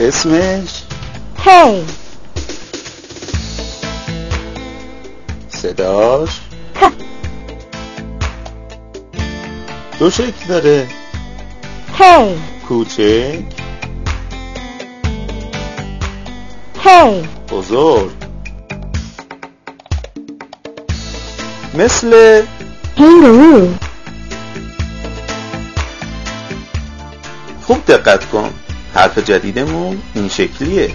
اسمش؟ هی صداش؟ ه. دو شکل داره. هی کوچک. هی بزرگ. مثل kangaroo خوب دقت کن. حرف جدیدمون این شکلیه.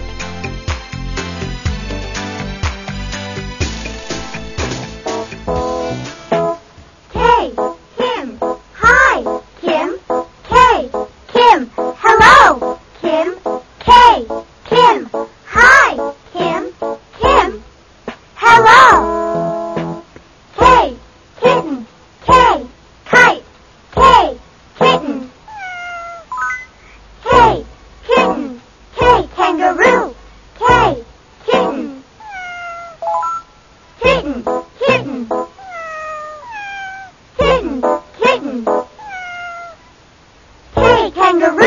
kitten, kitten. Kitten, kitten. Hey, kangaroo.